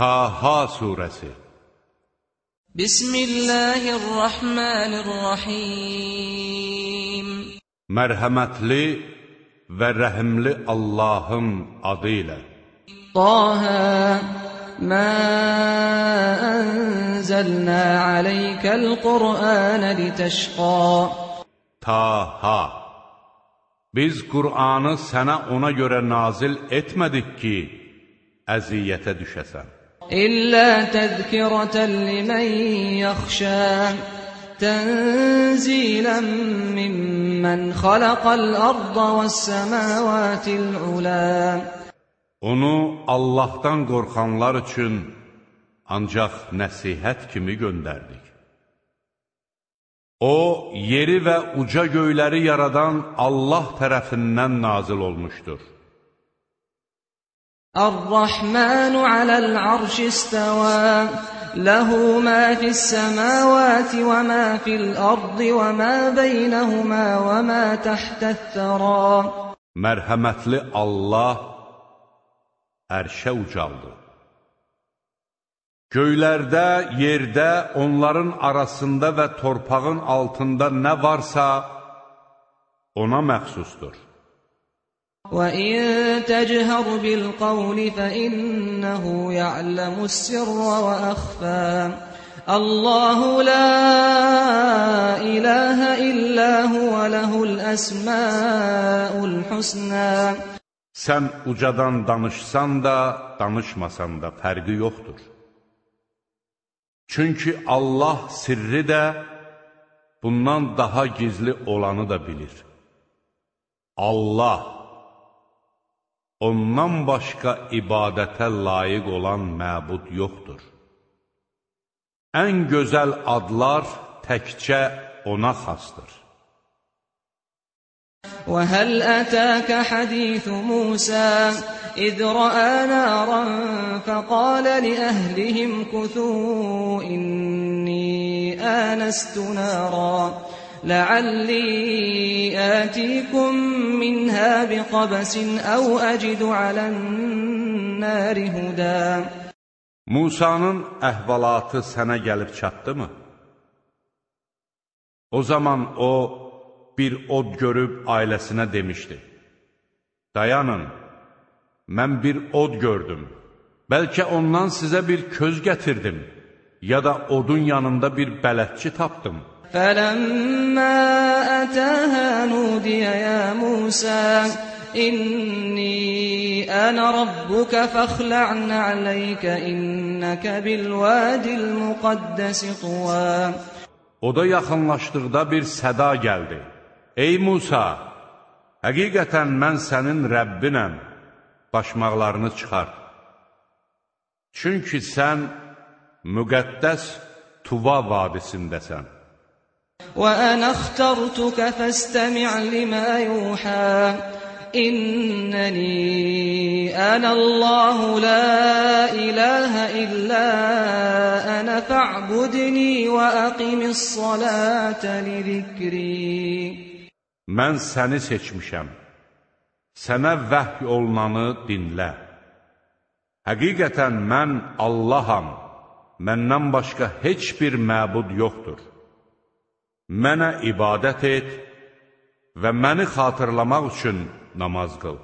Taha surəsi Bismillahirrahmanirrahim. Mərhəmətli və rəhimli Allahım adı ilə. Taha Mə ənzəlnə aləykəl Qur'anə litəşqa Taha. Biz Qur'anı sənə ona görə nazil etmədik ki, əziyyətə düşəsən. إلا تذكرة لمن يخشى تنزيلا ممن خلق الأرض والسماوات العلا Onu Allahdan qorxanlar üçün ancaq nəsihət kimi göndərdik. O, yeri və uca göyləri yaradan Allah tərəfindən nazil olmuşdur. الرحمن على العرش استوى له ما في السماوات وما في الأرض وما بينهما وما تحت الثرى Mərhəmətli Allah ərşə ucaldı. Göylərdə, yerdə, onların arasında və torpağın altında nə varsa, ona məxsusdur. وإن تجهر بالقول فإنه يعلم السر وأخفى الله لا إله إلا هو له الأسماء الحسنى Sən ucadan danışsan da, danışmasan da fərqi yoxdur. Çünki Allah sirri də, bundan daha gizli olanı da bilir. Allah, ondan başqa ibadətə layiq olan məbud yoxdur. Ən gözəl adlar təkcə ona xasdır. وهل أتاك حديث موسى إذ رأى نارا فقال لأهلهم كثوا إني آنست نارا لعلي آتيكم منها بقبس أو أجد على النار هدى Musanın əhvalatı sənə gəlib çatdımı? O zaman o, bir od görüb ailəsinə demişdi. Dayanın, mən bir od gördüm. Bəlkə ondan sizə bir köz gətirdim, ya da odun yanında bir bələdçi tapdım. فلما أتاها نودي يا موسى إني أنا ربك فاخلع عليك إنك بالواد المقدس طوى Oda yaxınlaşdıqda bir səda gəldi. Ey Musa, həqiqətən mən sənin Rəbbinəm, başmaqlarını çıxart. Çünki sən müqəddəs Tuva vadisindəsən. وأنا اخترتك فاستمع لما يوحى إنني أنا الله لا إله إلا أنا فاعبدني وأقم الصلاة لذكري Mən səni seçmişəm. Sənə vəhy olunanı dinlə. Həqiqətən mən Allaham, məndən başqa heç bir məbud yoxdur. mənə ibadət et və məni xatırlamaq üçün namaz qıl.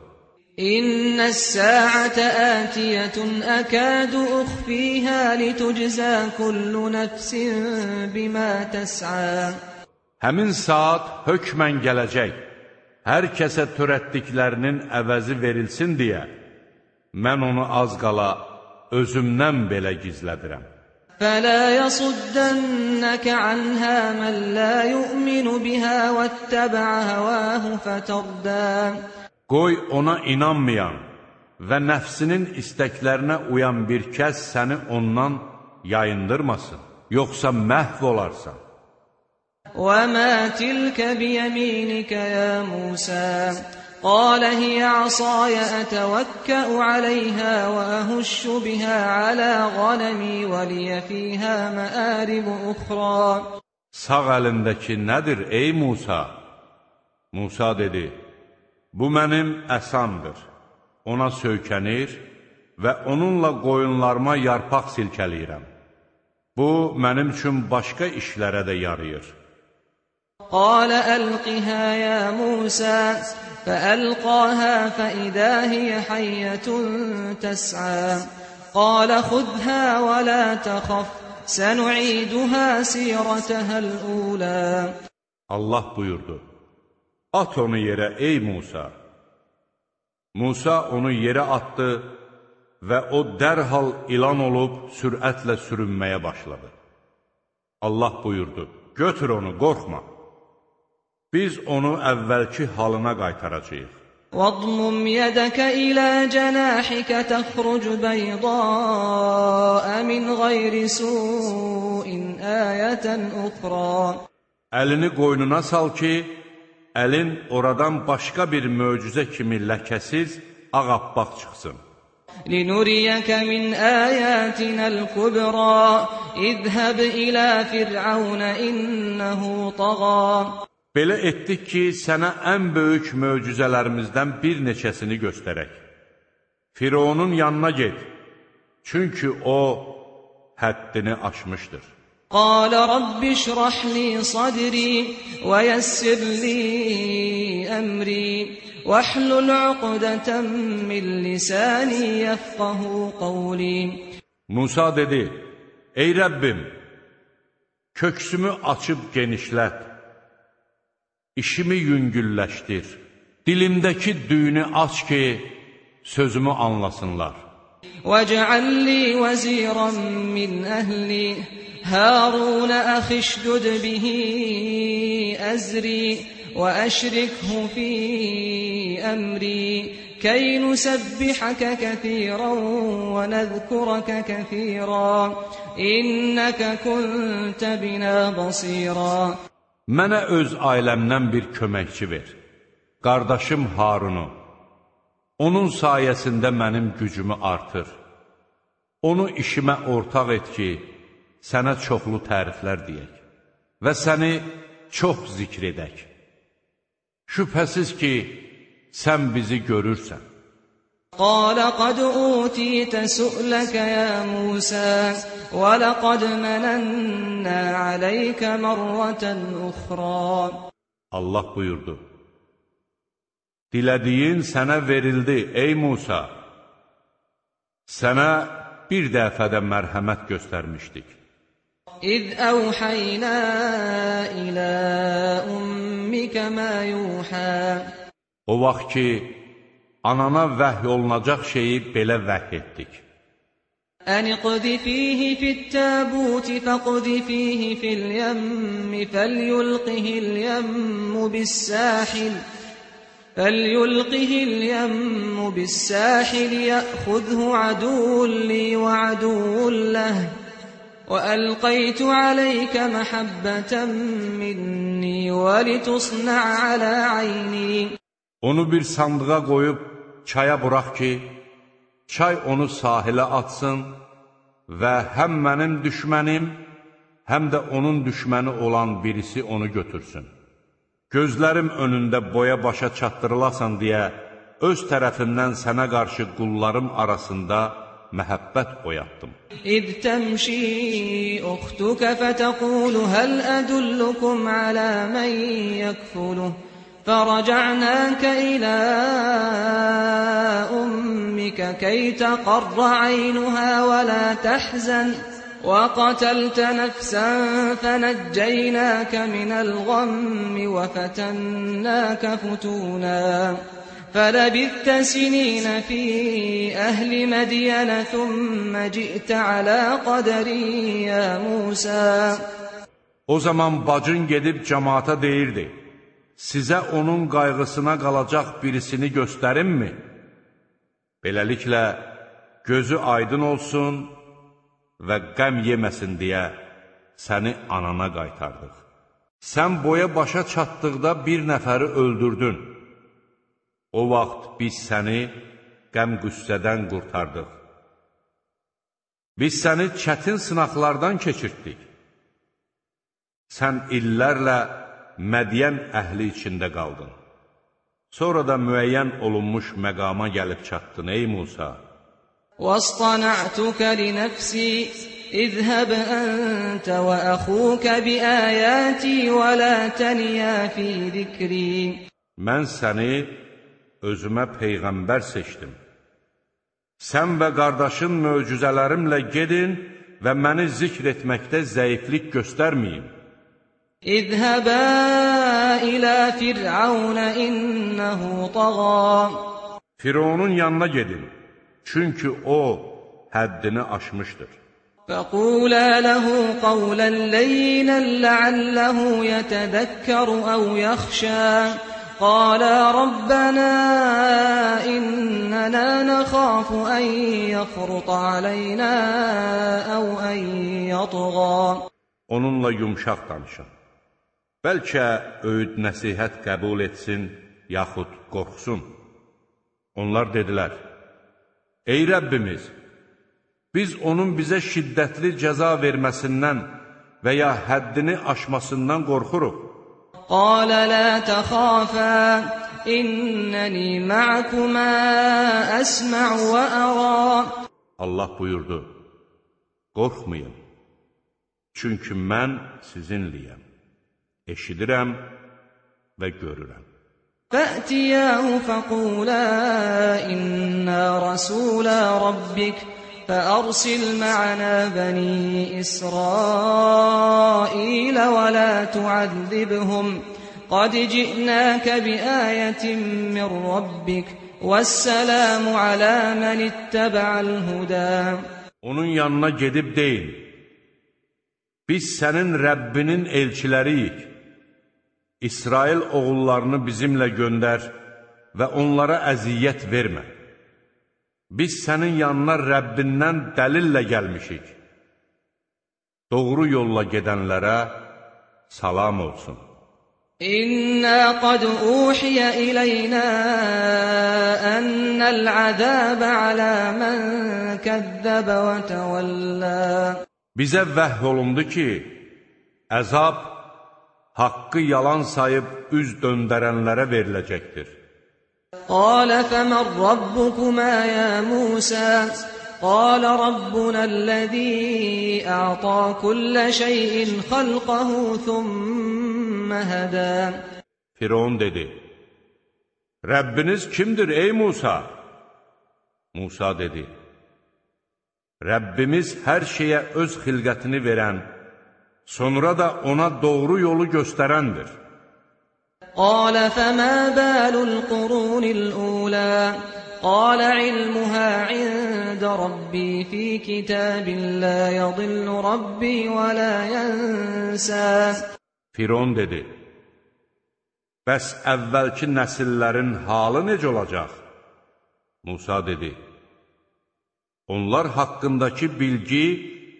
İnnə səətə ətiyətun əkədu uxfihə litüczə kullu nəfsin bimə təsə. Həmin saat hökmən gələcək, hər kəsə törətdiklərinin əvəzi verilsin deyə, mən onu az qala özümdən belə gizlədirəm. فلا يصدنك عنها من لا يؤمن بها واتبع هواه فتردى Qoy ona inanmayan və nəfsinin istəklərinə uyan bir kəs səni ondan yayındırmasın, yoxsa məhv olarsan. وما تلك بيمينك يا موسى قال هي عصاي أتوكأ عليها وأهش بها على غنمي ولي فيها مآرب أخرى Sağ əlindəki nədir ey Musa? Musa dedi, bu mənim əsamdır. Ona söykənir və onunla qoyunlarıma yarpaq silkələyirəm. Bu, mənim üçün başqa işlərə də yarayır. قال ألقها يا موسى فألقاها فإذا هي حية تسعى قال خذها ولا تخف سنعيدها سيرتها الأولى Allah buyurdu, at onu yerə ey Musa. Musa onu yerə atdı və o dərhal ilan olub sürətlə sürünməyə başladı. Allah buyurdu, götür onu, qorxma. Biz onu əvvəlki halına qaytaracağıq. واضمم يدك إلى جناحك تخرج بيضاء من غير سوء آية أخرى Əlini qoynuna sal ki, əlin oradan başqa bir möcüzə kimi ləkəsiz, ağappaq çıxsın. لنريك من آياتنا الكبرى اذهب إلى فرعون إنه طغى Belə etdik ki, sənə ən böyük möcüzələrimizdən bir neçəsini göstərək. Fironun yanına get, çünki o həddini aşmışdır. قال رب اشرح لي صدري ويسر لي أمري واحلل عقدة من لساني يفقه قولي Musa dedi, Ey Rəbbim, köksümü açıb genişlət, Işimi yüngülləşdir, dilimdəki düyünü aç ki, sözümü anlasınlar. واجعل لي وزيرا من أهلي. هارون أخي اشدد به أزري وأشركه في أمري. كي نسبحك كثيرا ونذكرك كثيرا. إنك كنت بنا بصيرا. Mənə öz ailəmdən bir köməkçi ver, qardaşım Harunu. Onun sayəsində mənim gücümü artır. Onu işimə ortaq et ki, sənə çoxlu təriflər deyək və səni çox zikr edək. Şübhəsiz ki, sən bizi görürsən. قال قد أوتيت سؤلك يا موسى ولقد مننا عليك مرة أخرى Allah buyurdu. Dilədiyin sənə verildi, ey Musa. Sənə bir dəfədə mərhəmət göstərmişdik. إذ أوحينا إلى أمك ما يوحى O vaxt ki, anana vəhy olunacaq şeyi belə vəhy etdik. أن اقذفيه في التابوت فاقذفيه في اليم فليلقه اليم بالساحل فليلقه اليم بالساحل يأخذه عدو لي وعدو له وألقيت عليك محبة مني ولتصنع على عيني Onu bir sandığa qoyub çaya burax ki, çay onu sahilə atsın və həm mənim düşmənim, həm də onun düşməni olan birisi onu götürsün. Gözlərim önündə boya başa çatdırılasan deyə, öz tərəfimdən sənə qarşı qullarım arasında məhəbbət oyatdım. İd təmşi uxtuka fətəqulu həl ədullukum alə mən yəkfuluh فرجعناك إلى أمك كي تقر عينها ولا تحزن. وقتلت نفسا فنجيناك من الغم وفتناك فتونا. فلبثت سنين في أهل مدين ثم جئت على قدر يا موسى. O zaman bacın gedib cəmaata deyirdi, sizə onun qayğısına qalacaq birisini göstərimmi? Beləliklə, gözü aydın olsun və qəm yeməsin deyə səni anana qaytardıq. Sən boya başa çatdıqda bir nəfəri öldürdün. O vaxt biz səni qəm-qüssədən qurtardıq. Biz səni çətin sınaqlardan keçirtdik. Sən illərlə Mədiyən əhli içində qaldın. Sonra da müəyyən olunmuş məqama gəlib çatdın, ey Musa. واصطنعتك لنفسي اذهب أنت وأخوك بآياتي ولا تنيا في ذكري Mən səni özümə peyğəmbər seçdim. Sən və qardaşın möcüzələrimlə gedin və məni zikr etməkdə zəiflik göstərməyin. اذهبا إلى فرعون إنه طغى Fironun yanına gedin, çünki o həddini aşmışdır. فقولا له قولا لينا لعله يتذكر أو يخشى قالا ربنا إننا نخاف أن يفرط علينا أو أن يطغى Onunla yumşaq danışın. Bəlkə öyüd nəsihət qəbul etsin, yaxud qorxsun. Onlar dedilər, Ey Rəbbimiz, biz onun bizə şiddətli cəza verməsindən və ya həddini aşmasından qorxuruq. Qalə lə təxafə, innəni mə'kumə əsmə' və ərə. Allah buyurdu, qorxmayın, çünki mən sizinliyəm. Eşidirəm və görürəm. فأتياه فقولا إنا رسولا ربك فأرسل معنا بني إسرائيل ولا تعذبهم قد جئناك بآية من ربك والسلام على من اتبع الهدى Onun yanına gedib deyin, biz sənin Rəbbinin elçiləriyik. İsrail oğullarını bizimlə göndər və onlara əziyyət vermə. Biz sənin yanına Rəbbindən dəlillə gəlmişik. Doğru yolla gedənlərə salam olsun. İnna qad uhiya ilayna annal azab ala man kazzaba wa tawalla Bizə vəhv olundu ki, əzab haqqı yalan sayıb üz döndərənlərə veriləcəkdir. Qalə fəmən rabbukumə ya Musə Qalə rabbunəl-ləzî ə'tâ kullə şeyin xalqahu thumma hədə Firon dedi, Rəbbiniz kimdir ey Musa? Musa dedi, Rəbbimiz hər şeyə öz xilqətini verən, sonra da ona doğru yolu göstərəndir. قال فما بال القرون الأولى قال علمها عند ربي في كتاب لا يضل ربي ولا ينسى Firon dedi, Bəs əvvəlki nəsillərin halı necə olacaq? Musa dedi, Onlar haqqındakı bilgi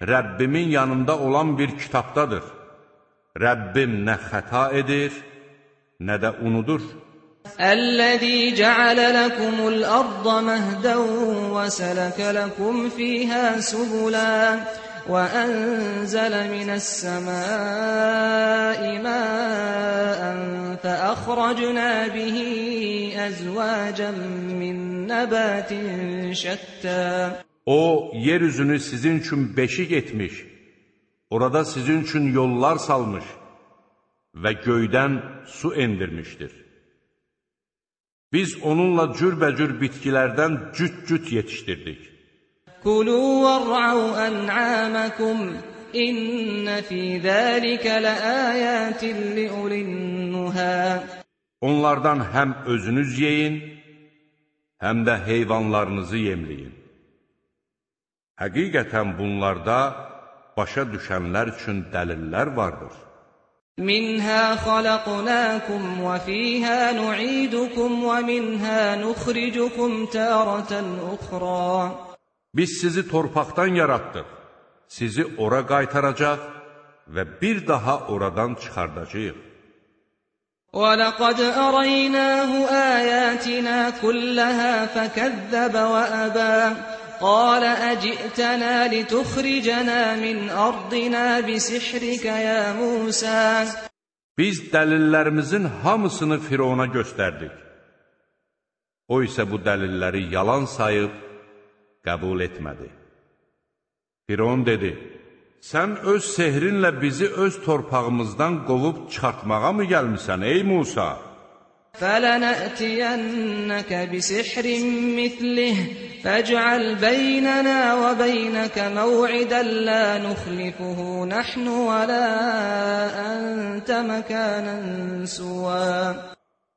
Rəbbimin yanında olan bir kitabdadır. Rəbbim nə xəta edir, nə də unudur. الذي جعل لكم الأرض مهدا وسلك لكم فيها سبلا وأنزل من السماء ماء فأخرجنا به أزواجا من نبات شتى O, yer üzünü sizin üçün beşik etmiş, orada sizin üçün yollar salmış və göydən su endirmişdir. Biz onunla cürbəcür bitkilərdən cüt-cüt yetişdirdik. Kulu vər'au ən'amakum, innə fī dəlikə ləəyətin li'ulinnuhə. Onlardan həm özünüz yeyin, həm də heyvanlarınızı yemləyin. Həqiqətən bunlarda başa düşənlər üçün dəlillər vardır. منها خلقناكم وفيها نعيدكم ومنها نخرجكم تارة أخرى Biz sizi torpaqdan yaratdıq, sizi ora qaytaracaq və bir daha oradan çıxardacağıq. ولقد أريناه آياتنا كلها فكذب وأبى قال أجئتنا لتخرجنا من أرضنا بسحرك يا موسى Biz dəlillərimizin hamısını Firona göstərdik. O isə bu dəlilləri yalan sayıb, qəbul etmədi. Firon dedi, sən öz sehrinlə bizi öz torpağımızdan qovub çıxartmağa mı gəlmisən, ey Musa? فَلَنَأْتِيَنَّكَ بِسِحْرٍ مِثْلِهِ فَاجْعَلْ بَيْنَنَا وَبَيْنَكَ مَوْعِدًا لَا نُخْلِفُهُ نَحْنُ وَلَا أَنْتَ مَكَانًا سُوًى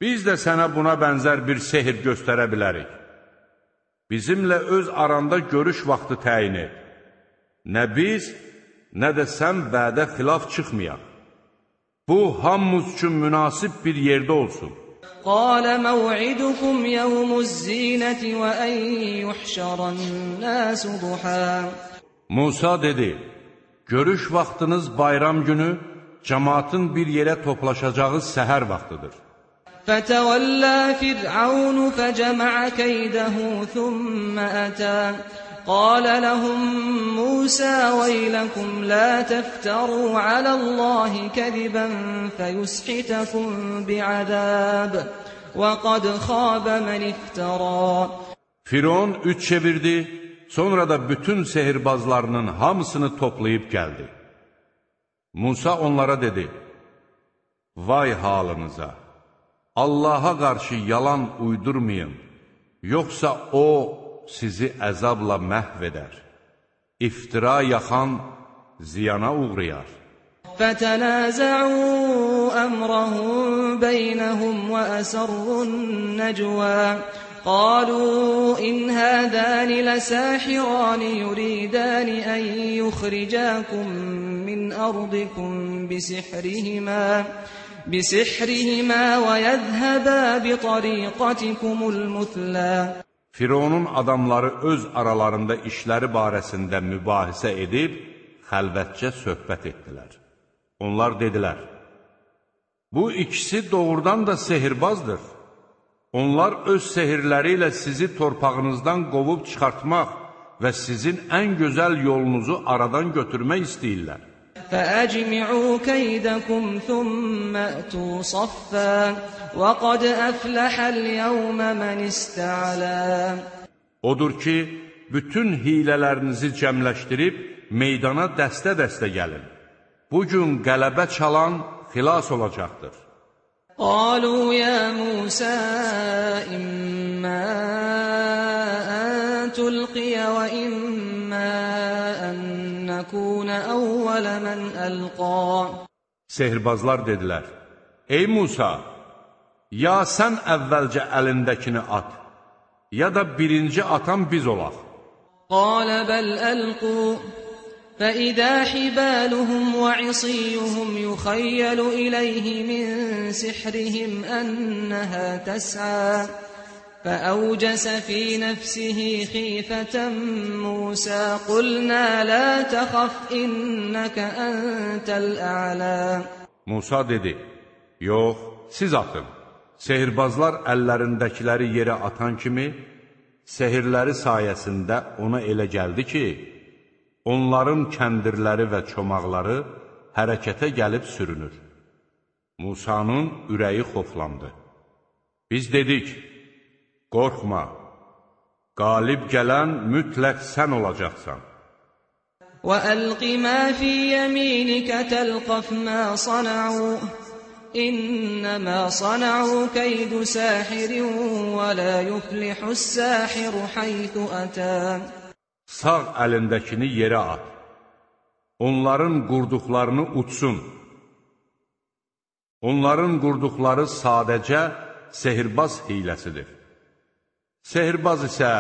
Biz də sənə buna bənzər bir sehir göstərə bilərik. Bizimlə öz aranda görüş vaxtı təyin et. Nə biz, nə də sən vədə xilaf çıxmayaq. Bu, hamımız üçün münasib bir yerdə olsun. قال موعدكم يوم الزينة وأن يحشر الناس ضحا موسى dedi: Görüş vaxtınız bayram günü cemaatın bir yere toplaşacağı səhər vaxtıdır. فَتَوَلَّى فِرْعَوْنُ فَجَمَعَ كَيْدَهُ ثُمَّ ata قال لهم موسى ويلكم لا تفتروا على الله كذبا فيسحتكم بعذاب وقد خاب من افترى Firon üç çevirdi, sonra da bütün sehirbazlarının hamısını toplayıb gəldi. Musa onlara dedi, Vay halınıza! Allaha qarşı yalan uydurmayın, yoxsa O sizi əzabla məhv edər. İftira yaxan ziyana uğrayar. فتنازعوا أمرهم بينهم وأسروا النجوى قالوا إن هذان لساحران يريدان أن يخرجاكم من أرضكم بسحرهما بسحرهما ويذهبا بطريقتكم المثلى Fironun adamları öz aralarında işləri barəsində mübahisə edib, xəlvətcə söhbət etdilər. Onlar dedilər, bu ikisi doğrudan da sehirbazdır. Onlar öz sehirləri ilə sizi torpağınızdan qovub çıxartmaq və sizin ən gözəl yolunuzu aradan götürmək istəyirlər. فأجمعوا كيدكم ثم أتوا صفا وقد أفلح اليوم من استعلى Odur ki, bütün hilələrinizi cəmləşdirib meydana dəstə-dəstə gəlin. Bugün qələbə çalan xilas olacaqdır. قالوا يا موسى إما أول من ألقى Sehirbazlar dedilər, Ey Musa, ya sən əvvəlcə əlindəkini at, ya da birinci atan biz olaq. قال بل ألقوا فإذا حبالهم وعصيهم يخيل إليه من سحرهم أنها تسعى فأوجس في نفسه خيفة موسى قلنا لا تخف إنك أنت الأعلى Musa dedi, yox, siz atın. Sehirbazlar əllərindəkiləri yerə atan kimi, sehirləri sayəsində ona elə gəldi ki, onların kəndirləri və çomaqları hərəkətə gəlib sürünür. Musanın ürəyi xoflandı. Biz dedik, qorxma, qalib gələn mütləq sən olacaqsan. وألق ما في يمينك تلقف ما صنعوا إنما صنعوا كيد ساحر ولا يفلح الساحر حيث أتى Sağ əlindəkini yerə at. Onların qurduqlarını utsun. Onların qurduqları sadəcə sehirbaz hiləsidir. Sehirbaz isə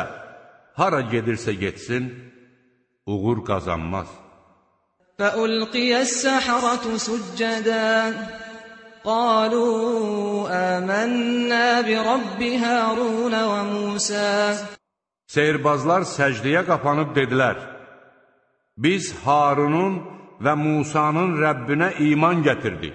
hara gedirsə getsin, uğur qazanmaz. فألقي السحرة سجدا قالوا آمنا برب هارون وموسى Sehirbazlar səcdiyə qapanıb dedilər, Biz Harunun və Musanın Rəbbinə iman gətirdik.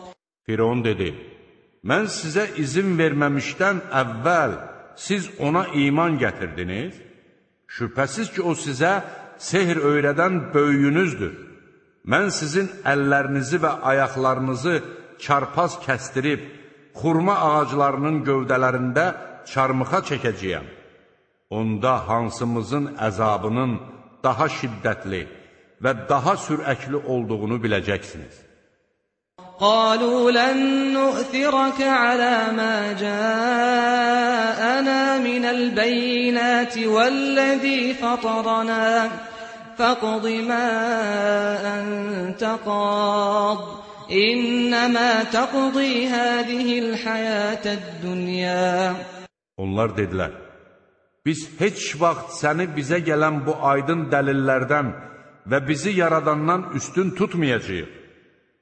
Firon dedi, mən sizə izin verməmişdən əvvəl siz ona iman gətirdiniz? Şübhəsiz ki, o sizə sehr öyrədən böyüyünüzdür. Mən sizin əllərinizi və ayaqlarınızı çarpaz kəstirib, xurma ağaclarının gövdələrində çarmıxa çəkəcəyəm. Onda hansımızın əzabının daha şiddətli və daha sürəkli olduğunu biləcəksiniz. قالوا لن نؤثرك على ما جاءنا من البينات والذي فطرنا فاقض ما أنت قاض إنما تقضي هذه الحياة الدنيا Onlar dedilər, biz heç vaxt səni bizə gələn bu aydın dəlillərdən və bizi yaradandan üstün tutmayacaq.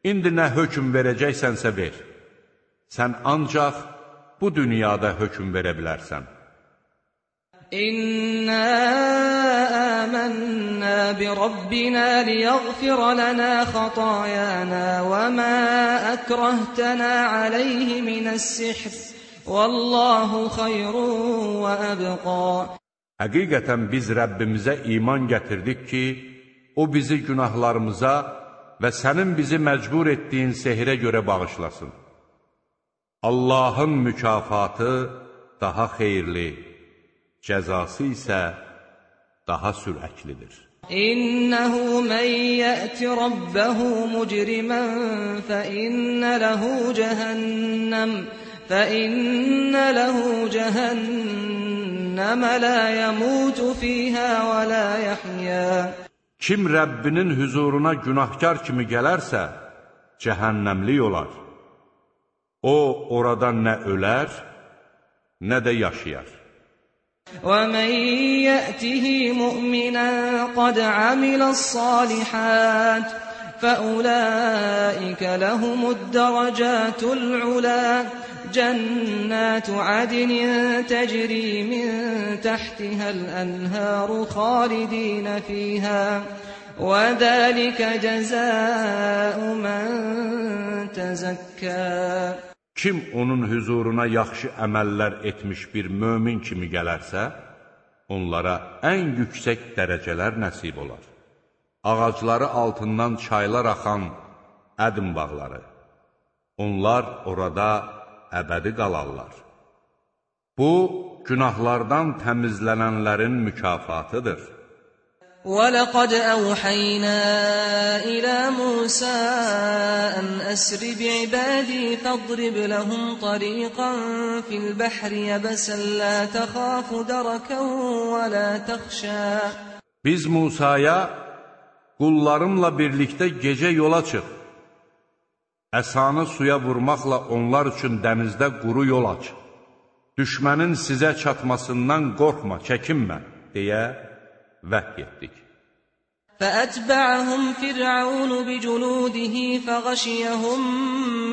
İndi nə hökm verəcəksənsə ver. Sən ancaq bu dünyada hökm verə bilərsən. İnna amanna bi rabbina liyaghfir lana khatayana wa ma akrahtana alayhi min as-sihr. Wallahu khayrun wa abqa. Həqiqətən biz Rəbbimizə iman gətirdik ki, o bizi günahlarımıza və sənin bizi məcbur etdiyin sehirə görə bağışlasın. Allahın mükafatı daha xeyirli, cəzası isə daha sürəklidir. İnnehu men ya'ti rabbahu mujriman fa inna lahu cehennem fa inna lahu cehennem la yamutu fiha ve la yahya Kim Rəbbinin huzuruna günahkar kimi gələrsə, cəhənnəmlik olar. O, orada nə ölər, nə də yaşayar. ومن يأته مؤمنا قد عمل الصالحات فأولئك لهم الدرجات العلا جنات عدن تجري من تحتها الأنهار خالدين فيها وذلك جزاء من تزكى Kim onun hüzuruna yaxşı əməllər etmiş bir mömin kimi gələrsə, onlara ən yüksək dərəcələr nəsib olar. Ağacları altından çaylar axan ədim bağları. Onlar orada əbədi qalarlar. Bu, günahlardan təmizlənənlərin mükafatıdır. ولقد أوحينا إلى موسى أن أسر بعبادي فاضرب لهم طريقا في البحر يبسا لا تخاف دركا ولا تخشى Biz Musaya qullarımla birlikdə gecə yola çıx. Əsanı suya vurmaqla onlar üçün dənizdə quru yol aç. Düşmənin sizə çatmasından qorxma, çəkinmə, deyə vəhy etdik. فأتبعهم فرعون بجنوده فغشيهم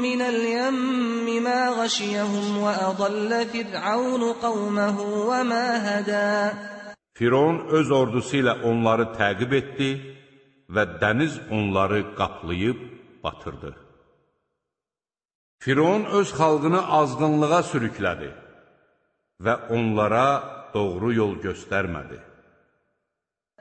من اليم ما غشيهم وأضل فرعون قومه وما هدى Firon öz ordusu ilə onları təqib etdi və dəniz onları qaplayıb batırdı. Firon öz xalqını azğınlığa sürüklədi və onlara doğru yol göstərmədi.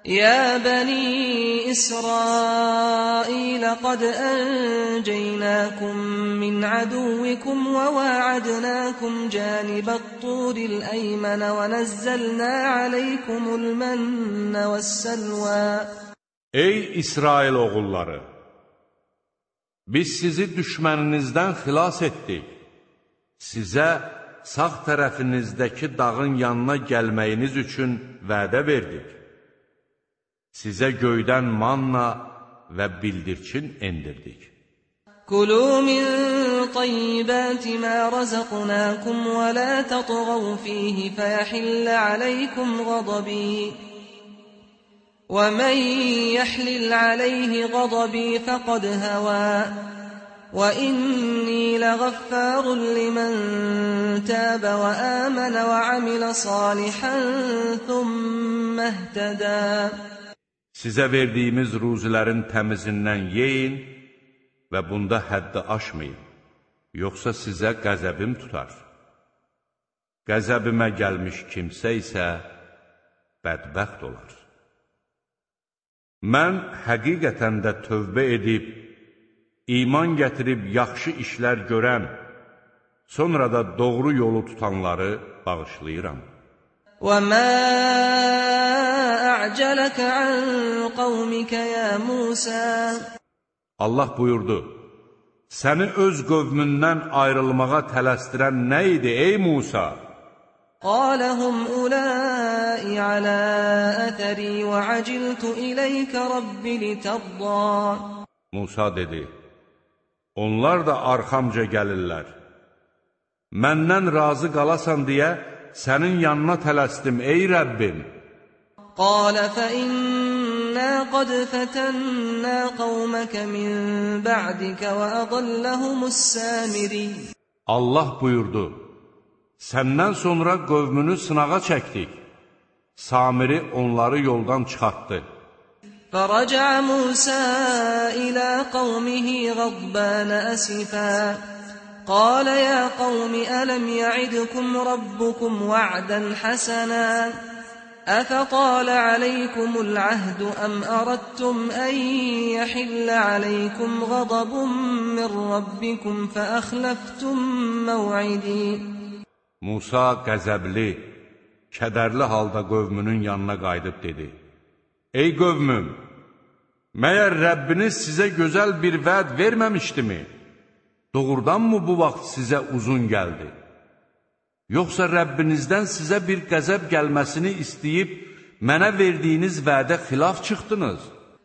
يا بني إسرائيل قد أنجيناكم من عدوكم وواعدناكم جانب الطور الأيمن ونزلنا عليكم المن والسلوى Ey İsrail oğulları! Biz sizi düşməninizdən xilas etdik. Sizə sağ tərəfinizdəki dağın yanına gəlməyiniz üçün vədə verdik. Sizə göydən manna və bildirçin endirdik. Kulu min tayyibati ma razaqnakum və la tatğav fihi fəyəhillə aleykum qadabi. ومن يحلل عليه غضبي فقد هوى وإني لغفار لمن تاب وآمن وعمل صالحا ثم اهتدى Sizə verdiyimiz ruzilərin təmizindən yeyin və bunda həddi aşmayın, yoxsa sizə qəzəbim tutar. Qəzəbimə gəlmiş kimsə isə bədbəxt olar. Mən həqiqətən də tövbə edib, iman gətirib yaxşı işlər görən, sonra da doğru yolu tutanları bağışlayıram. وَمَا أَعْجَلَكَ عَنْ قَوْمِكَ يَا مُوسَى Allah buyurdu, səni öz qövmündən ayrılmağa tələsdirən nə idi, ey Musa? قال هم أولئي على أثري وعجلت إليك رب لترضى Musa dedi, onlar da arxamca gəlirlər. Məndən razı qalasan deyə sənin yanına tələsdim, ey Rəbbim. قال فإنا قد فتنا قومك من بعدك وأضلهم السامري Allah buyurdu, səndən sonra qövmünü sınağa çəkdik. Samiri onları yoldan çıxartdı. فرجع موسى إلى قومه غضبان أسفا قال يا قوم ألم يعدكم ربكم وعدا حسنا أفطال عليكم العهد أم أردتم أن يحل عليكم غضب من ربكم فأخلفتم موعدي Musa qəzəbli, kədərli halda qövmünün yanına qayıdıb dedi, Ey qövmüm, məyər Rəbbiniz sizə gözəl bir vəd verməmişdimi? Doğrudanmı bu vaxt sizə uzun gəldi? Yoxsa Rəbbinizdən sizə bir qəzəb gəlməsini istəyib, mənə verdiyiniz vədə xilaf çıxdınız?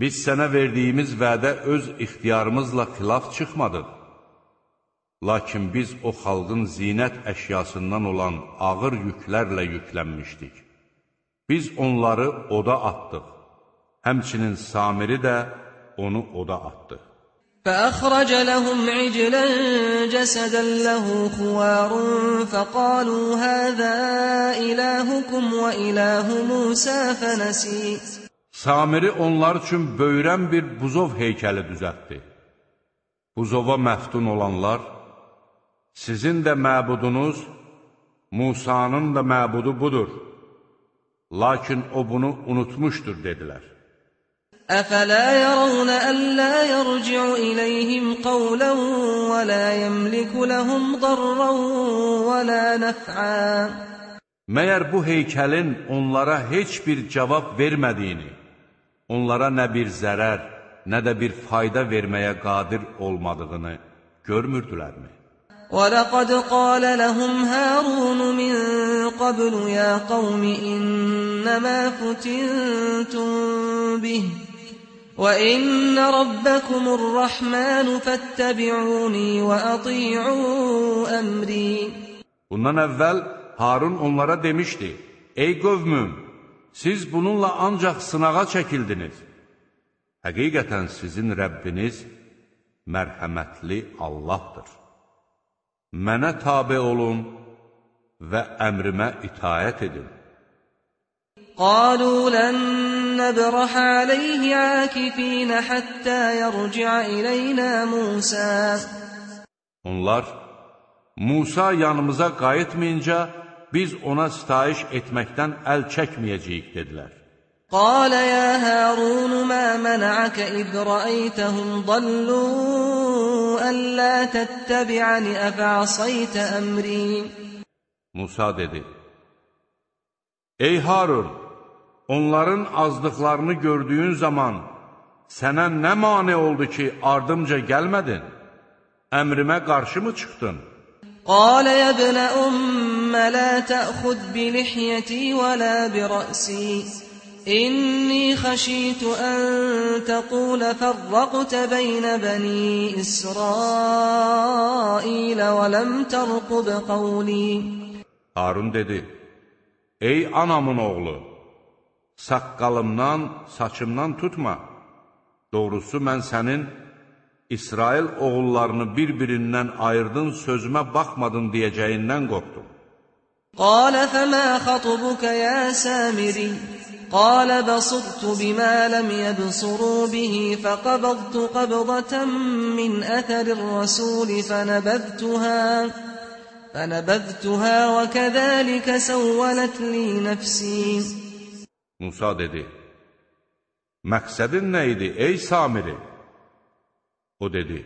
biz sənə verdiyimiz vədə öz ixtiyarımızla xilaf çıxmadıq. Lakin biz o xalqın zinət əşyasından olan ağır yüklərlə yüklənmişdik. Biz onları oda attıq. Həmçinin Samiri də onu oda attı. فأخرج لهم عجلا جسدا له خوار فقالوا هذا إلهكم وإله موسى فنسي Samiri onlar üçün böyrən bir buzov heykəli düzəltdi. Buzova məftun olanlar, sizin də məbudunuz, Musanın da məbudu budur. Lakin o bunu unutmuşdur, dedilər. أفلا يرون ألا يرجع إليهم قولا ولا يملك لهم ضرا ولا نفعا Məyər bu heykəlin onlara heç bir cavab vermədiyini, onlara nə bir zərər, nə də bir fayda verməyə qadir olmadığını görmürdülərmi? ولقد قال لهم هارون من قبل يا قوم إنما فتنتم به وإن ربكم الرحمن فاتبعوني وأطيعوا أمري Bundan əvvəl Harun onlara demişdi, Ey qövmüm, siz bununla ancaq sınağa çəkildiniz. Həqiqətən sizin Rəbbiniz mərhəmətli Allahdır. Mənə tabi olun və əmrimə itayət edin. Qalu lən نبرح عليه عاكفين حتى يرجع إلينا Musa Onlar Musa yanımıza qayıtmayınca biz ona sitayiş etməkdən əl çəkməyəcəyik, dedilər. قال يا هارون ما منعك إذ رأيتهم ضلوا ألا تتبعني أفعصيت أمري Musa dedi, Ey Harun, onların azdıqlarını gördüyün zaman sənə nə mane oldu ki, ardımca gəlmədin? Əmrimə qarşı mı çıxdın? قال يا ابن أم لا تأخذ بلحيتي ولا برأسي إني خشيت أن تقول فرقت بين بني إسرائيل ولم ترقب قولي Harun dedi, Ey anamın oğlu, saqqalımdan, saçımdan tutma. Doğrusu mən sənin İsrail oğullarını bir-birindən ayırdın, sözümə baxmadın deyəcəyindən qorxdum. Qalə fəmə xatubuka ya Samiri Qalə basırtu bimə ləm yəbsuru bihi fəqabadtu qabdatan min əthərir rəsuli fənəbəbtuhə fənəbəbtuhə və kəzəlikə səvvələt li nəfsi Musa dedi, Məqsədin nə idi ey Samiri? O dedi,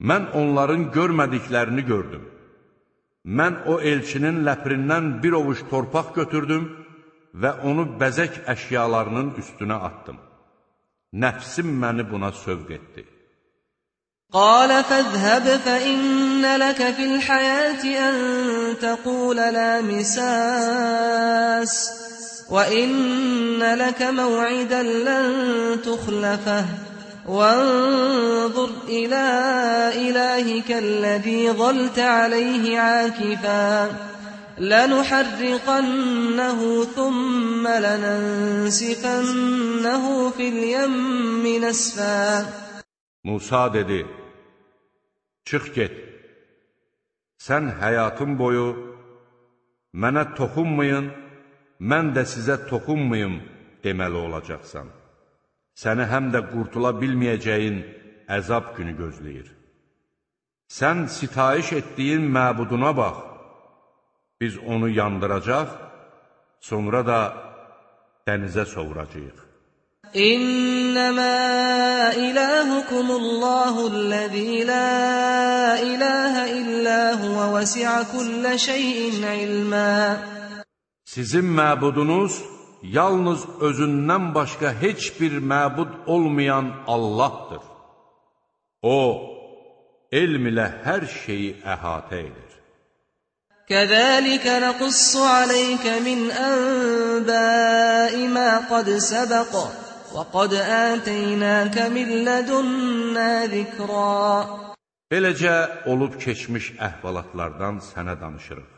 Mən onların görmədiklərini gördüm. Mən o elçinin ləprindən bir ovuş torpaq götürdüm və onu bəzək əşyalarının üstünə attım. Nəfsim məni buna sövq etdi. قال فاذهب فإن لك في الحياة أن تقول لا مساس وإن لك موعدا لن تخلفه وانظر إلى إلهك الذي ظلت عليه عاكفا لنحرقنه ثم لننسفنه في اليم نسفا Musa dedi, Çıx get, sən həyatın boyu mənə toxunmayın, mən də sizə toxunmayım deməli olacaqsan. səni həm də qurtula bilməyəcəyin əzab günü gözləyir. Sən sitayiş etdiyin məbuduna bax, biz onu yandıracaq, sonra da dənizə sovuracaq. İnnəmə iləhukumullahu-ləzi la iləhə illə huvə vəsiə kullə şeyin ilmə Sizin məbudunuz yalnız özündən başqa heç bir məbud olmayan Allahdır. O, elm ilə hər şeyi əhatə edir. Kəzəlikə nəqussu aleykə min ənbəi mə qad səbəqə və qad ətəynəkə min lədunna zikrə. Beləcə olub keçmiş əhvalatlardan sənə danışırıq.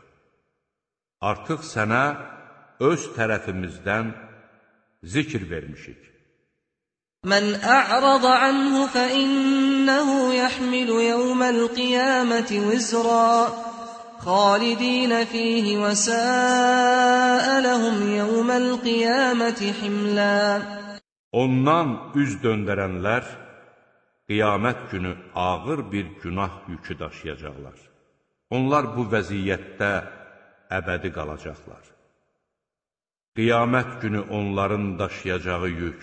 Artıq sənə öz tərəfimizdən zikr vermişik. من أعرض عنه فإنه يحمل يوم القيامة وزرا خالدين فيه وساء لهم يوم القيامة حملا Ondan üz döndərənlər qiyamət günü ağır bir günah yükü daşıyacaqlar. Onlar bu vəziyyətdə əbədi qalacaqlar. Qiyamət günü onların daşıyacağı yük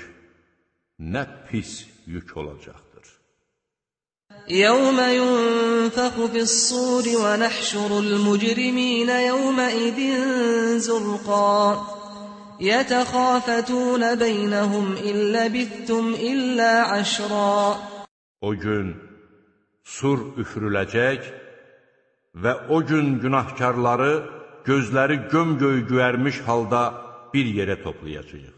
nə pis yük olacaqdır. يَوْمَ يُنْفَخُ فِي الصُّورِ وَنَحْشُرُ الْمُجْرِمِينَ يَوْمَئِذٍ زُرْقًا يَتَخَافَتُونَ بَيْنَهُمْ إِنْ لَبِثْتُمْ إِلَّا عَشْرًا O gün sur üfürüləcək və o gün günahkarları gözləri gömgöy güyərmiş halda bir yerə toplayacaq.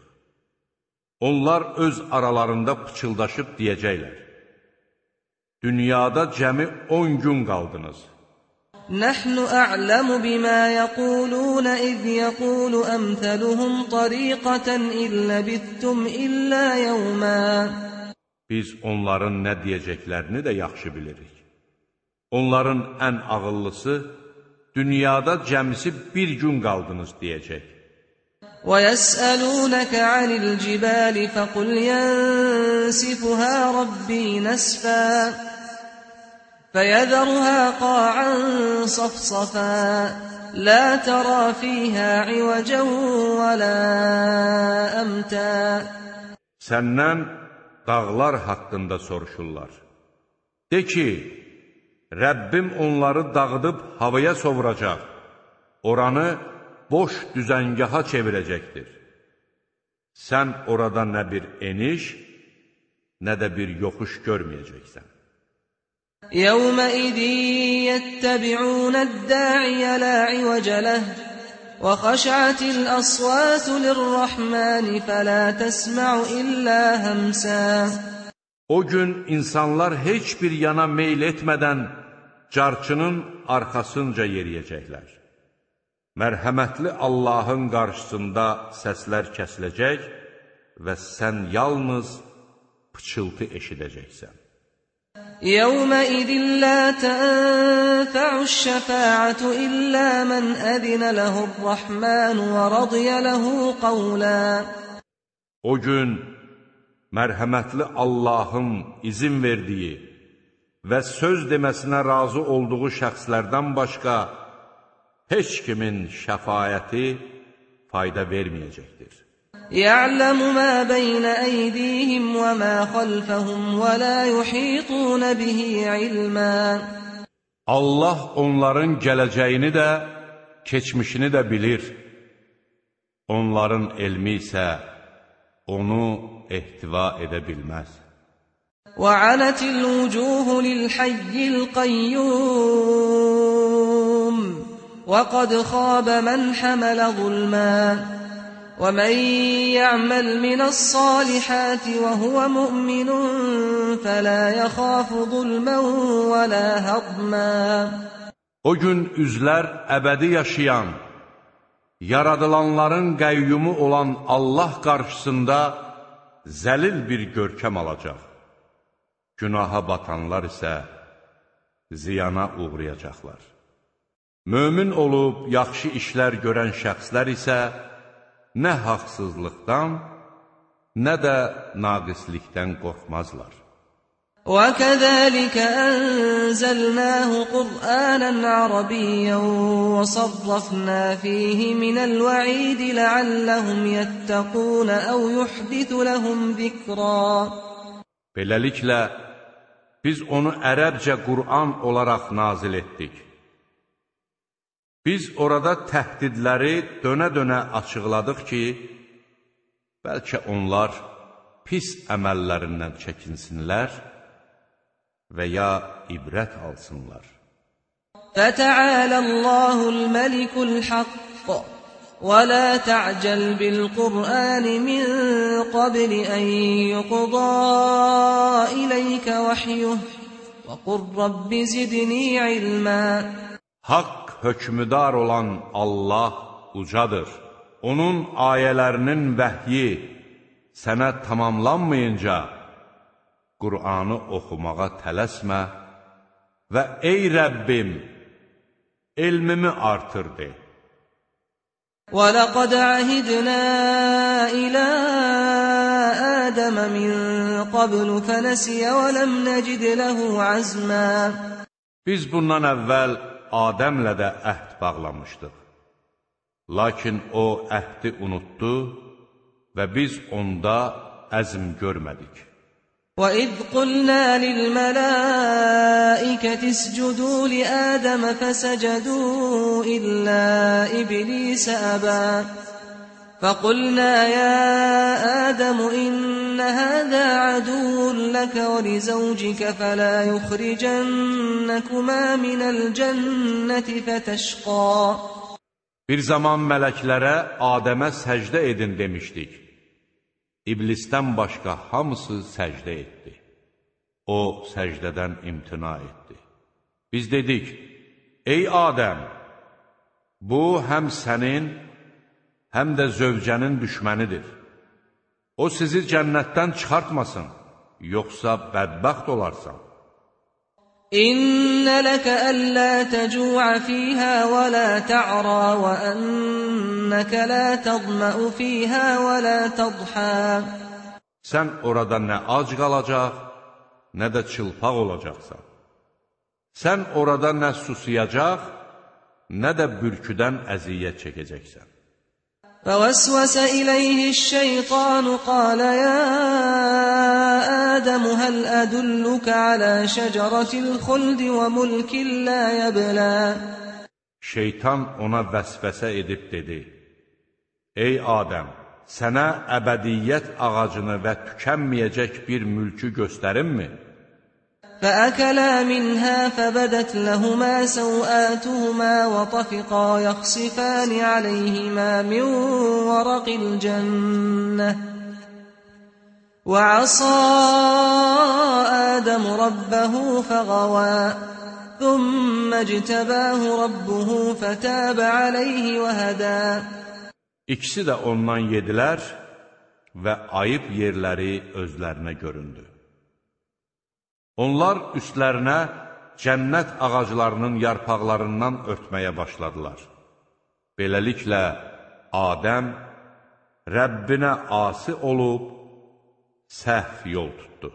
Onlar öz aralarında pıçıldaşıb deyəcəklər, Dünyada cəmi 10 gün qaldınız. Nəhnu a'lamu bimə yəqulunə iz yəqulu əmthəluhum tariqətən illə bittum illə yəvmə. Biz onların nə deyəcəklərini də yaxşı bilirik. Onların ən ağıllısı, dünyada cəmisi bir gün qaldınız deyəcək. ويسألونك عن الجبال فقل ينسفها ربي نسفا فيذرها قاعا صفصفا لا ترى فيها عوجا ولا أمتا Səndən dağlar haqqında soruşurlar. De ki, Rəbbim onları dağıdıb havaya sovuracaq, oranı boş düzəngaha çevirəcəkdir. Sən orada nə bir eniş, nə də bir yoxuş görməyəcəksən. يومئذ يتبعون الداعي لا عوج له وخشعت الأصوات للرحمن فلا تسمع إلا همسا O gün insanlar heç bir yana meyl etmədən carçının arxasınca yeriyəcəklər. Mərhəmətli Allahın qarşısında səslər kəsiləcək və sən yalnız pıçıltı eşidəcəksən. يومئذ لا تنفع الشفاعة إلا من أذن له الرحمن ورضي له قولا O gün mərhəmətli Allahın izin verdiyi və söz deməsinə razı olduğu şəxslərdən başqa heç kimin şəfayəti fayda verməyəcəkdir. يعلم ما بين أيديهم وما خلفهم ولا يحيطون به علما Allah onların gələcəyini də, keçmişini də bilir. Onların elmi isə onu ehtiva edə bilməz. وعنت الوجوه للحي القيوم وقد خاب من حمل ظلما ومن يعمل من الصالحات وهو مؤمن فلا يخاف ظلما ولا هضما O gün üzlər əbədi yaşayan, yaradılanların qəyyumu olan Allah qarşısında zəlil bir görkəm alacaq. Günaha batanlar isə ziyana uğrayacaqlar. Mömin olub yaxşı işlər görən şəxslər isə nə haqsızlıqdan, nə də naqislikdən qorxmazlar. وكذلك أنزلناه قرآنا عربيا وصرفنا فيه من الوعيد لعلهم يتقون أو يحدث لهم ذكرا Beləliklə, biz onu ərəbcə Qur'an olaraq nazil etdik. Biz orada təhdidləri dönə-dönə açıqladıq ki, bəlkə onlar pis əməllərindən çəkinsinlər və ya ibrət alsınlar. فتعالى الله الملك الحق ولا تعجل بالقرآن من قبل أن يقضى إليك وحيه وقل رب زدني علما Haqq hökmüdar olan Allah ucadır. Onun ayələrinin vəhyi sənə tamamlanmayınca Qur'anı oxumağa tələsmə və ey Rəbbim, elmimi artır de. ولقد عهدنا إلى آدم من قبل فنسي ولم نجد له عزما Biz bundan əvvəl Adəmlə də əhd bağlamışdıq. Lakin o əhdi unutdu və biz onda əzm görmədik. وإذ قلنا للملائكة اسجدوا لآدم فسجدوا إلا إبليس أبى فقلنا يا آدم إن هذا عدو لك ولزوجك فلا يخرجنكما من الجنة فتشقى Bir zaman mələklərə Adəmə səcdə edin demişdik. İblisdən başqa hamısı səcdə etdi. O, səcdədən imtina etdi. Biz dedik, ey Adəm, bu həm sənin, həm də zövcənin düşmənidir. O sizi cənnətdən çıxartmasın, yoxsa bədbəxt olarsan. İnnə ləkə əllə təcuə fiyhə və lə tə'ra və ənnəkə lə təzmə'u fiyhə və lə tədhə. Sən orada nə ac qalacaq, nə də çılpaq olacaqsan. Sən orada nə susuyacaq, nə də bürküdən əziyyət çəkəcəksən. فوسوس إليه الشيطان قال يا آدم هل أدلك على شجرة الخلد وملك لا يبلى Şeytan ona vəsvəsə edib dedi, Ey Adəm, sənə əbədiyyət ağacını və tükənməyəcək bir mülkü göstərimmi? فأكلا منها فبدت لهما سوآتهما وطفقا يخصفان عليهما من ورق الجنة وعصى آدم ربه فغوى ثم اجتباه ربه فتاب عليه وهدى İkisi də ondan yedilər və ayıb yerləri özlərinə göründü. Onlar üstlərinə cənnət ağaclarının yarpaqlarından örtməyə başladılar. Beləliklə, Adəm Rəbbinə asi olub, səhv yol tutdu.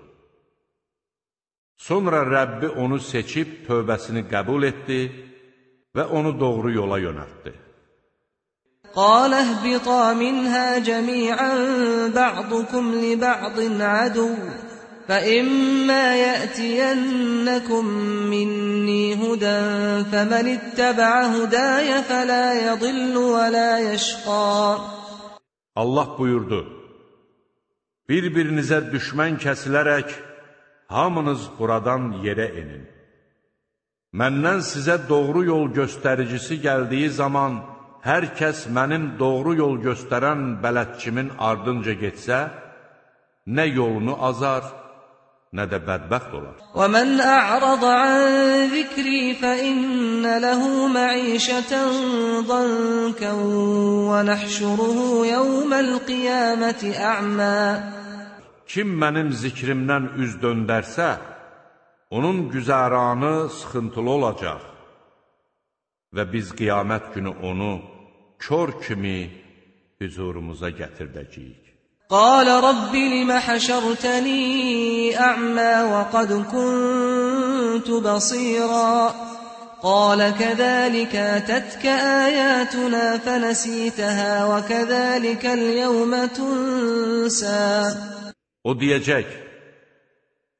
Sonra Rəbbi onu seçib tövbəsini qəbul etdi və onu doğru yola yönəltdi. Qalə hbita minhə cəmiən bə'dukum li bə'din əduv فإما يأتينكم مني هدى فمن اتبع هداي فلا يضل ولا يشقى Allah buyurdu, Bir-birinizə düşmən kəsilərək, hamınız buradan yerə enin. Məndən sizə doğru yol göstəricisi gəldiyi zaman, hər kəs mənim doğru yol göstərən bələdçimin ardınca getsə, nə yolunu azar, nə də bədbəxt olar. Və mən a'rada an zikri fa inna lahu ma'ishatan dankan və nahşuruhu yawmal qiyamati a'ma. Kim mənim zikrimdən üz döndərsə, onun güzəranı sıxıntılı olacaq və biz qiyamət günü onu kör kimi huzurumuza gətirdəcəyik. قال رب لم حشرتني أعمى وقد كنت بصيرا قال كذلك أتتك آياتنا فنسيتها وكذلك اليوم تنسى O deyəcək,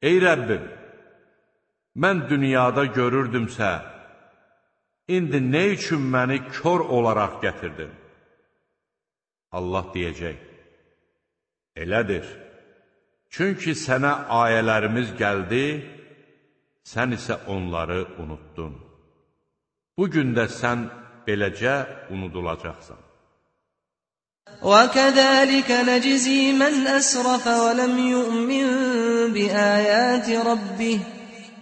Ey Rəbbim, mən dünyada görürdümsə, indi nə üçün məni kör olaraq gətirdin? Allah deyəcək, Elədir, çünki sənə ayələrimiz gəldi, sən isə onları unuttun. Bugün də sən beləcə unudulacaqsan. وكذلك نجزي من أسرف ولم يؤمن بآيات ربه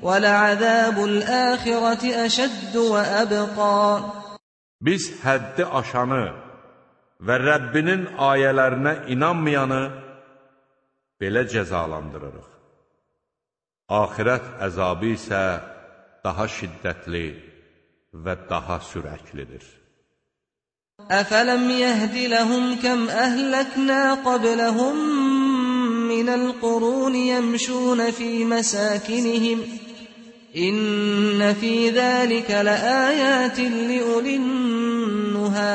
ولعذاب الآخرة أشد وأبقى Biz həddi aşanı və Rəbbinin ayələrinə inanmayanı belə cəzalandırırıq. Axirət əzabı isə daha şiddətli və daha sürəklidir. Əfələm yəhdi ləhum kəm əhləknə qabləhum minəl qurun yəmşunə fi məsəkinihim İnnə fi zəlikə ləəyətin li ulinnuhə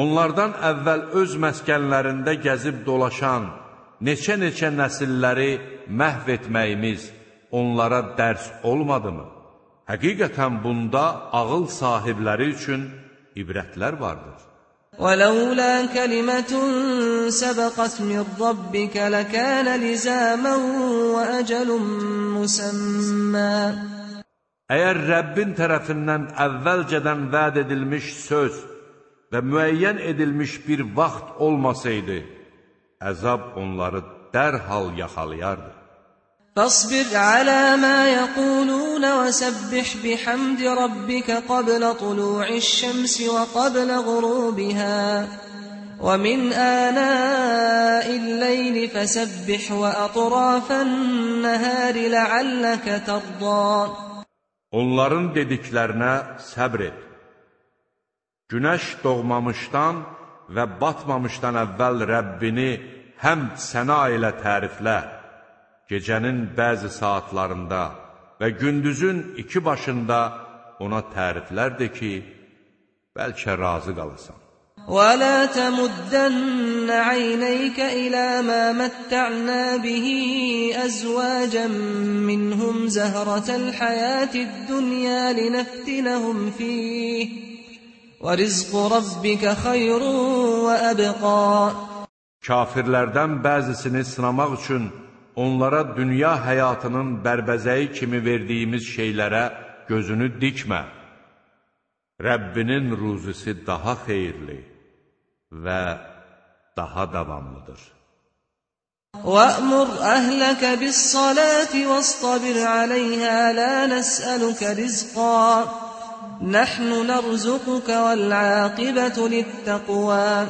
Onlardan əvvəl öz məskənlərində gəzib dolaşan neçə-neçə nəsilləri məhv etməyimiz onlara dərs olmadımı? Həqiqətən bunda ağıl sahibləri üçün ibrətlər vardır. ولولا كلمة سبقت من ربك لكان لزاما وأجل مسمى Əgər Rəbbin tərəfindən əvvəlcədən vəd edilmiş söz və müəyyən edilmiş bir vaxt olmasaydı, əzab onları dərhal yaxalayardı. Fasbir alə mə yəqulun və səbbih bihamdi rabbikə qablə tulu'iş şəmsi və qablə qurubihə və min ənəil leyli fəsəbbih və ətrafən nəhəri ləəlləkə tərdə. Onların dediklərinə səbr et. Günəş doğmamışdan və batmamışdan əvvəl Rəbbini həmd səna ilə təriflə. Gecənin bəzi saatlarında və gündüzün iki başında ona təriflər de ki, bəlkə razı qalasan. ولا تمدن عينيك إلى ما متعنا به أزواجا منهم زهرة الحياة الدنيا لنفتنهم فيه ورزق ربك خير وأبقى Kafirlərdən bəzisini sınamaq üçün onlara dünya həyatının bərbəzəyi kimi verdiyimiz şeylərə gözünü dikmə. Rəbbinin ruzisi daha xeyirli və daha davamlıdır. وَأْمُرْ أَهْلَكَ بِالصَّلَاةِ وَاصْطَبِرْ عَلَيْهَا لَا نَسْأَلُكَ رِزْقًا نَحْنُ نَرْزُقُكَ وَالْعَاقِبَةُ لِلتَّقْوَى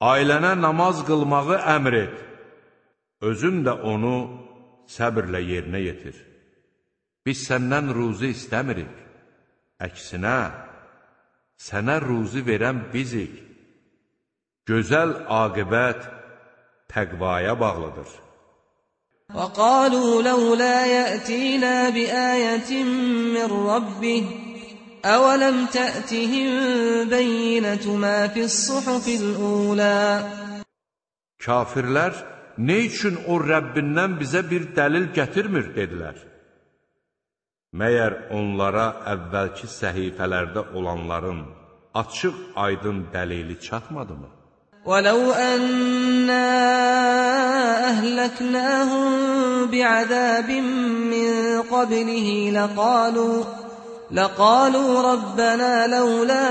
Ailənə namaz qılmağı əmr et. Özün də onu səbirlə yerinə yetir. Biz səndən ruzi istəmirik. Əksinə, sənə ruzi verən bizik. Gözəl aqibət təqvaya bağlıdır. وَقَالُوا لَوْلَا يَأْتِينَا بِآيَةٍ مِّن رَّبِّهِ أَوَلَمْ تَأْتِهِم بَيِّنَةُ مَا فِي الصُّحُفِ الْأُولَىٰ Kafirlər, nə üçün o Rəbbindən bizə bir dəlil gətirmir, dedilər. Məyər onlara əvvəlki səhifələrdə olanların açıq aydın dəlili çatmadımı? ولو أنا أهلكناهم بعذاب من قبله لقالوا لقالوا ربنا لولا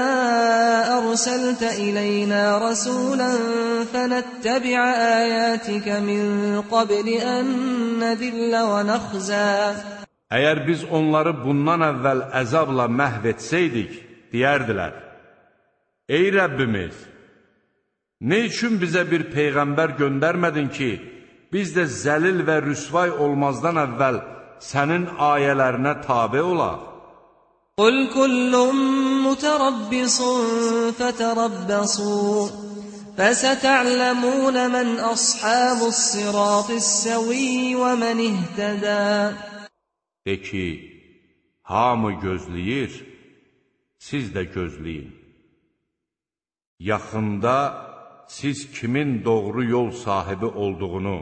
أرسلت إلينا رسولا فنتبع آياتك من قبل أن نذل ونخزى Əgər biz onları bundan əvvəl əzabla məhv etsəydik, deyərdilər, Ey Rəbbimiz, nə üçün bizə bir Peyğəmbər göndərmədin ki, biz də zəlil və rüsvay olmazdan əvvəl sənin ayələrinə tabi olaq? قل كل متربص فتربصوا فستعلمون من أصحاب الصراط السوي ومن اهتدى De ki, hamı gözləyir, siz də gözləyin. Yaxında siz kimin doğru yol sahibi olduğunu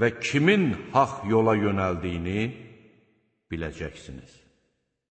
və kimin haq yola yönəldiyini biləcəksiniz.